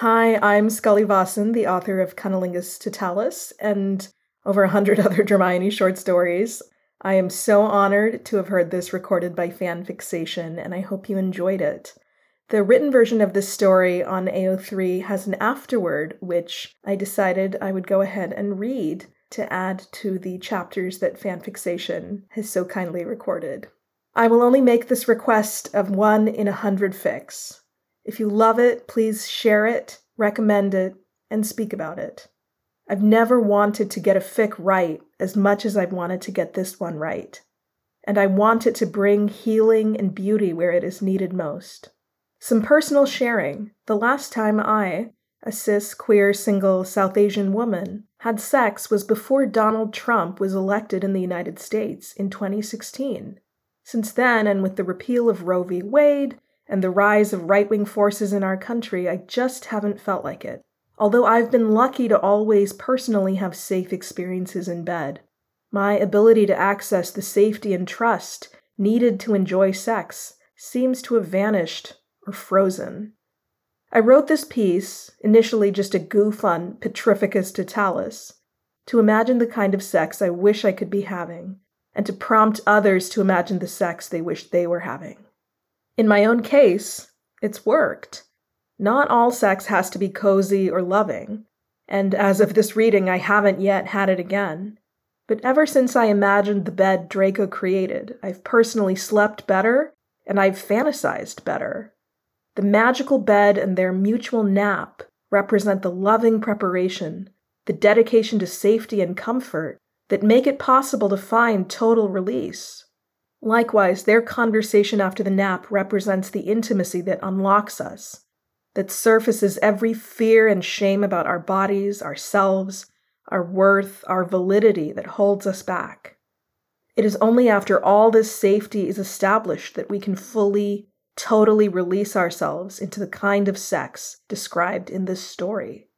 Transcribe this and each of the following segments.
Hi, I'm Scully Vossen, the author of Cunnilingus Totalus and over a hundred other Dramione short stories. I am so honored to have heard this recorded by Fanfixation, and I hope you enjoyed it. The written version of this story on AO3 has an afterword, which I decided I would go ahead and read to add to the chapters that Fanfixation has so kindly recorded. I will only make this request of one in a hundred fics. If you love it, please share it, recommend it, and speak about it. I've never wanted to get a fic right as much as I've wanted to get this one right. And I want it to bring healing and beauty where it is needed most. Some personal sharing. The last time I, a cis, queer, single South Asian woman, had sex was before Donald Trump was elected in the United States in 2016. Since then, and with the repeal of Roe v. Wade and the rise of right wing forces in our country, I just haven't felt like it. Although I've been lucky to always personally have safe experiences in bed, my ability to access the safety and trust needed to enjoy sex seems to have vanished or frozen. I wrote this piece, initially just a goof on Petrificus totalus, to imagine the kind of sex I wish I could be having, and to prompt others to imagine the sex they wish they were having. In my own case, it's worked. Not all sex has to be cozy or loving, and as of this reading, I haven't yet had it again. But ever since I imagined the bed Draco created, I've personally slept better and I've fantasized better. The magical bed and their mutual nap represent the loving preparation, the dedication to safety and comfort that make it possible to find total release. Likewise, their conversation after the nap represents the intimacy that unlocks us, that surfaces every fear and shame about our bodies, ourselves, our worth, our validity that holds us back. It is only after all this safety is established that we can fully, totally release ourselves into the kind of sex described in this story.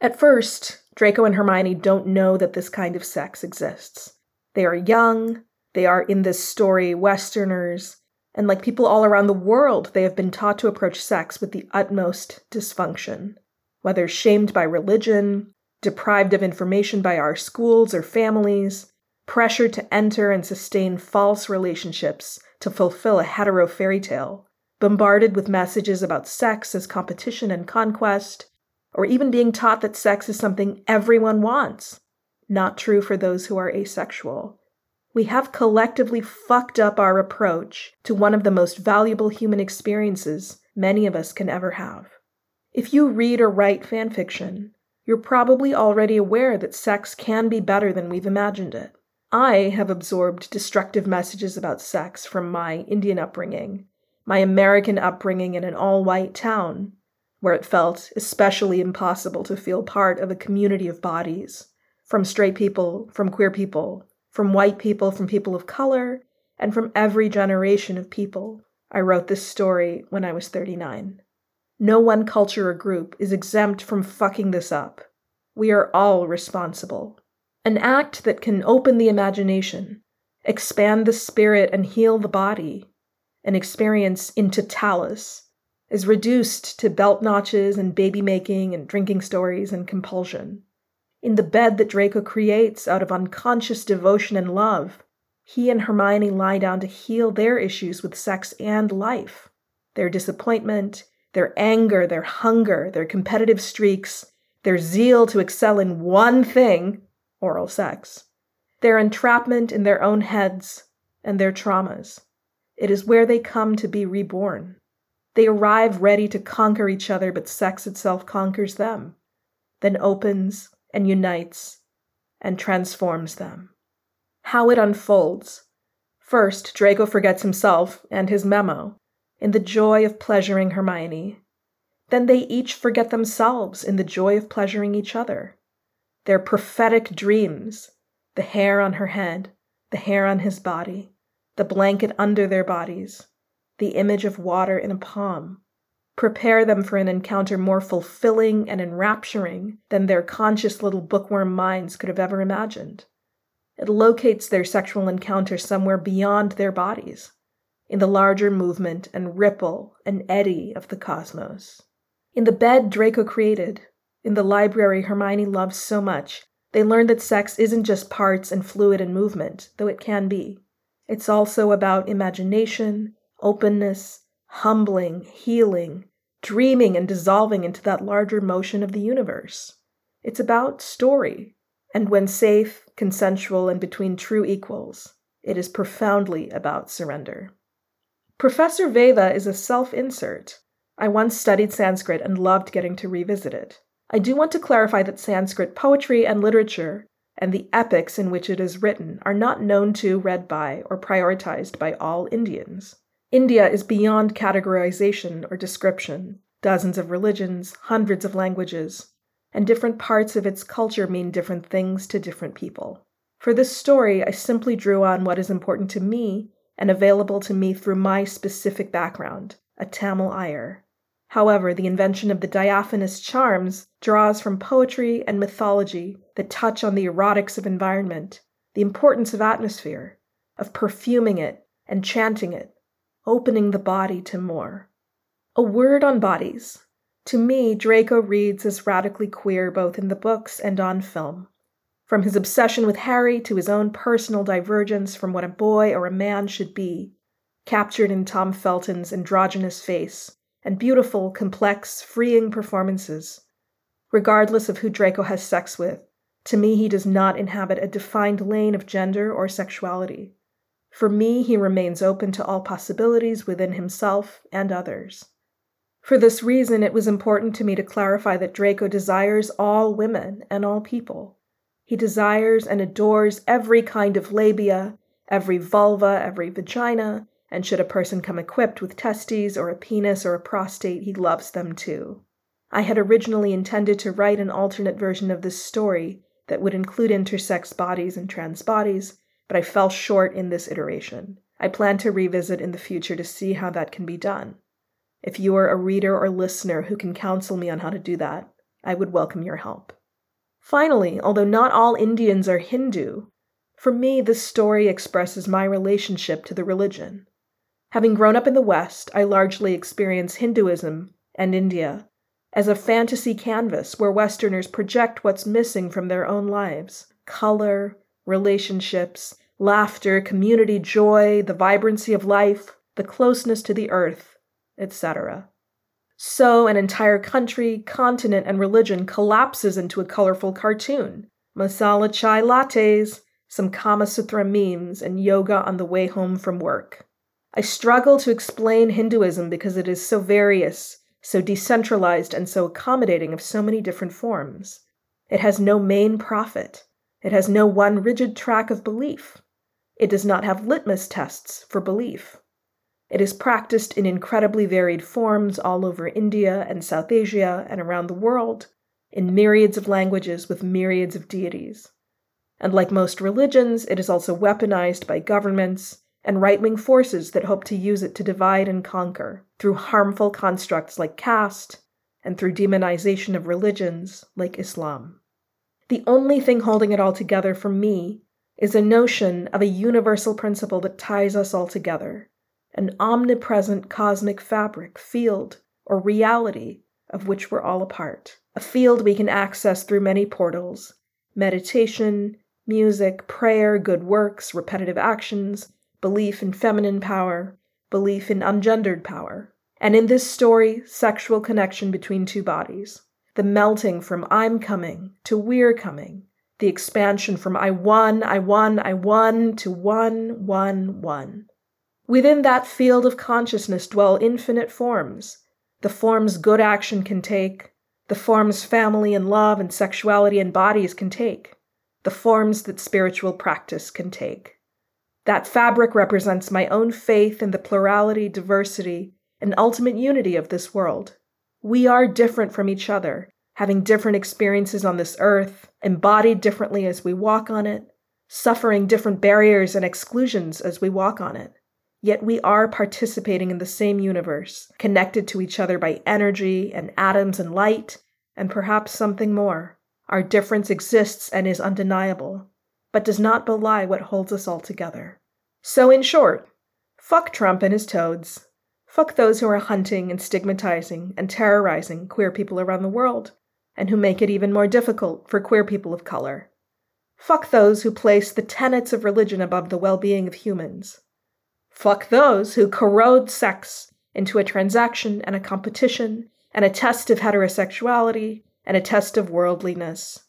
At first, Draco and Hermione don't know that this kind of sex exists. They are young, they are in this story Westerners, and like people all around the world, they have been taught to approach sex with the utmost dysfunction. Whether shamed by religion, deprived of information by our schools or families, pressured to enter and sustain false relationships to fulfill a hetero fairy tale, bombarded with messages about sex as competition and conquest, or even being taught that sex is something everyone wants. Not true for those who are asexual. We have collectively fucked up our approach to one of the most valuable human experiences many of us can ever have. If you read or write fanfiction, you're probably already aware that sex can be better than we've imagined it. I have absorbed destructive messages about sex from my Indian upbringing, my American upbringing in an all white town, where it felt especially impossible to feel part of a community of bodies, from straight people, from queer people, from white people, from people of color, and from every generation of people. I wrote this story when I was 39. No one culture or group is exempt from fucking this up. We are all responsible. An act that can open the imagination, expand the spirit, and heal the body, an experience in totalis, is reduced to belt notches and baby making and drinking stories and compulsion. In the bed that Draco creates out of unconscious devotion and love, he and Hermione lie down to heal their issues with sex and life, their disappointment, their anger, their hunger, their competitive streaks, their zeal to excel in one thing oral sex, their entrapment in their own heads, and their traumas. It is where they come to be reborn. They arrive ready to conquer each other, but sex itself conquers them, then opens and unites and transforms them. How it unfolds. First, Draco forgets himself and his memo in the joy of pleasuring Hermione. Then they each forget themselves in the joy of pleasuring each other. Their prophetic dreams the hair on her head, the hair on his body, the blanket under their bodies, the image of water in a palm, prepare them for an encounter more fulfilling and enrapturing than their conscious little bookworm minds could have ever imagined. It locates their sexual encounter somewhere beyond their bodies, in the larger movement and ripple and eddy of the cosmos. In the bed Draco created, in the library Hermione loves so much, they learn that sex isn't just parts and fluid and movement, though it can be. It's also about imagination, openness, humbling, healing, dreaming, and dissolving into that larger motion of the universe. It's about story, and when safe, consensual, and between true equals, it is profoundly about surrender. Professor Veda is a self insert. I once studied Sanskrit and loved getting to revisit it. I do want to clarify that Sanskrit poetry and literature, and the epics in which it is written, are not known to, read by, or prioritized by all Indians. India is beyond categorization or description. Dozens of religions, hundreds of languages, and different parts of its culture mean different things to different people. For this story, I simply drew on what is important to me and available to me through my specific background, a Tamil Iyer. However, the invention of the diaphanous charms draws from poetry and mythology that touch on the erotics of environment, the importance of atmosphere, of perfuming it and chanting it, opening the body to more. A word on bodies. To me, Draco reads as radically queer both in the books and on film. From his obsession with Harry to his own personal divergence from what a boy or a man should be, captured in Tom Felton's androgynous face and beautiful, complex, freeing performances. Regardless of who Draco has sex with, to me he does not inhabit a defined lane of gender or sexuality. For me, he remains open to all possibilities within himself and others. For this reason, it was important to me to clarify that Draco desires all women and all people. He desires and adores every kind of labia, every vulva, every vagina, and should a person come equipped with testes or a penis or a prostate, he loves them too. I had originally intended to write an alternate version of this story that would include intersex bodies and trans bodies, but I fell short in this iteration. I plan to revisit in the future to see how that can be done. If you are a reader or listener who can counsel me on how to do that, I would welcome your help. Finally, although not all Indians are Hindu, for me this story expresses my relationship to the religion. Having grown up in the West, I largely experience Hinduism and India as a fantasy canvas where Westerners project what's missing from their own lives color, relationships, laughter, community joy, the vibrancy of life, the closeness to the earth, etc. So, an entire country, continent, and religion collapses into a colorful cartoon. Masala chai lattes, some Kama Sutra memes, and yoga on the way home from work. I struggle to explain Hinduism because it is so various, so decentralized, and so accommodating of so many different forms. It has no main prophet. It has no one rigid track of belief. It does not have litmus tests for belief. It is practiced in incredibly varied forms all over India and South Asia and around the world, in myriads of languages with myriads of deities. And like most religions, it is also weaponized by governments and right wing forces that hope to use it to divide and conquer through harmful constructs like caste and through demonization of religions like Islam. The only thing holding it all together for me is a notion of a universal principle that ties us all together an omnipresent cosmic fabric, field, or reality of which we're all a part. A field we can access through many portals meditation, music, prayer, good works, repetitive actions, belief in feminine power, belief in ungendered power. And in this story, sexual connection between two bodies. The melting from I'm coming to we're coming. The expansion from I won, I won, I won to one, one, one. Within that field of consciousness dwell infinite forms the forms good action can take, the forms family and love and sexuality and bodies can take, the forms that spiritual practice can take. That fabric represents my own faith in the plurality, diversity, and ultimate unity of this world. We are different from each other, having different experiences on this earth, embodied differently as we walk on it, suffering different barriers and exclusions as we walk on it. Yet we are participating in the same universe, connected to each other by energy and atoms and light, and perhaps something more. Our difference exists and is undeniable, but does not belie what holds us all together. So, in short, fuck Trump and his toads. Fuck those who are hunting and stigmatizing and terrorizing queer people around the world, and who make it even more difficult for queer people of color. Fuck those who place the tenets of religion above the well being of humans. Fuck those who corrode sex into a transaction and a competition and a test of heterosexuality and a test of worldliness.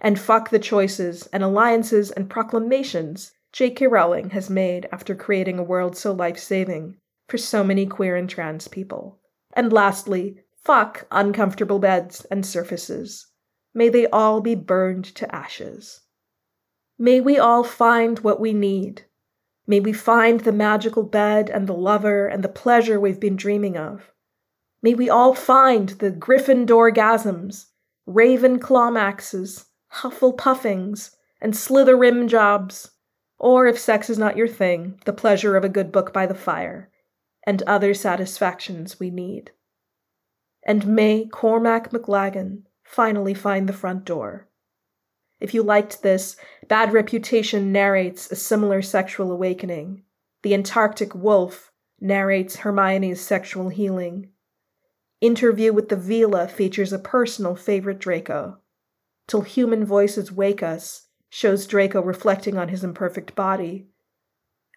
And fuck the choices and alliances and proclamations J.K. Rowling has made after creating a world so life saving for so many queer and trans people. And lastly, fuck uncomfortable beds and surfaces. May they all be burned to ashes. May we all find what we need May we find the magical bed and the lover and the pleasure we've been dreaming of. May we all find the Gryffindor gasms, raven clawmaxes, hufflepuffings, and slytherin jobs, or if sex is not your thing, the pleasure of a good book by the fire, and other satisfactions we need. And may Cormac McLaggen finally find the front door. If you liked this, Bad Reputation narrates a similar sexual awakening. The Antarctic Wolf narrates Hermione's sexual healing. Interview with the Veela features a personal favorite Draco. Till Human Voices Wake Us shows Draco reflecting on his imperfect body.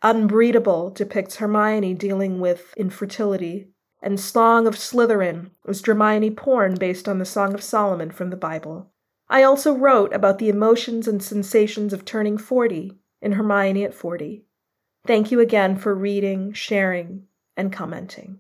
Unbreedable depicts Hermione dealing with infertility. And Song of Slytherin is Hermione porn based on the Song of Solomon from the Bible. I also wrote about the emotions and sensations of turning 40 in Hermione at 40. Thank you again for reading, sharing, and commenting.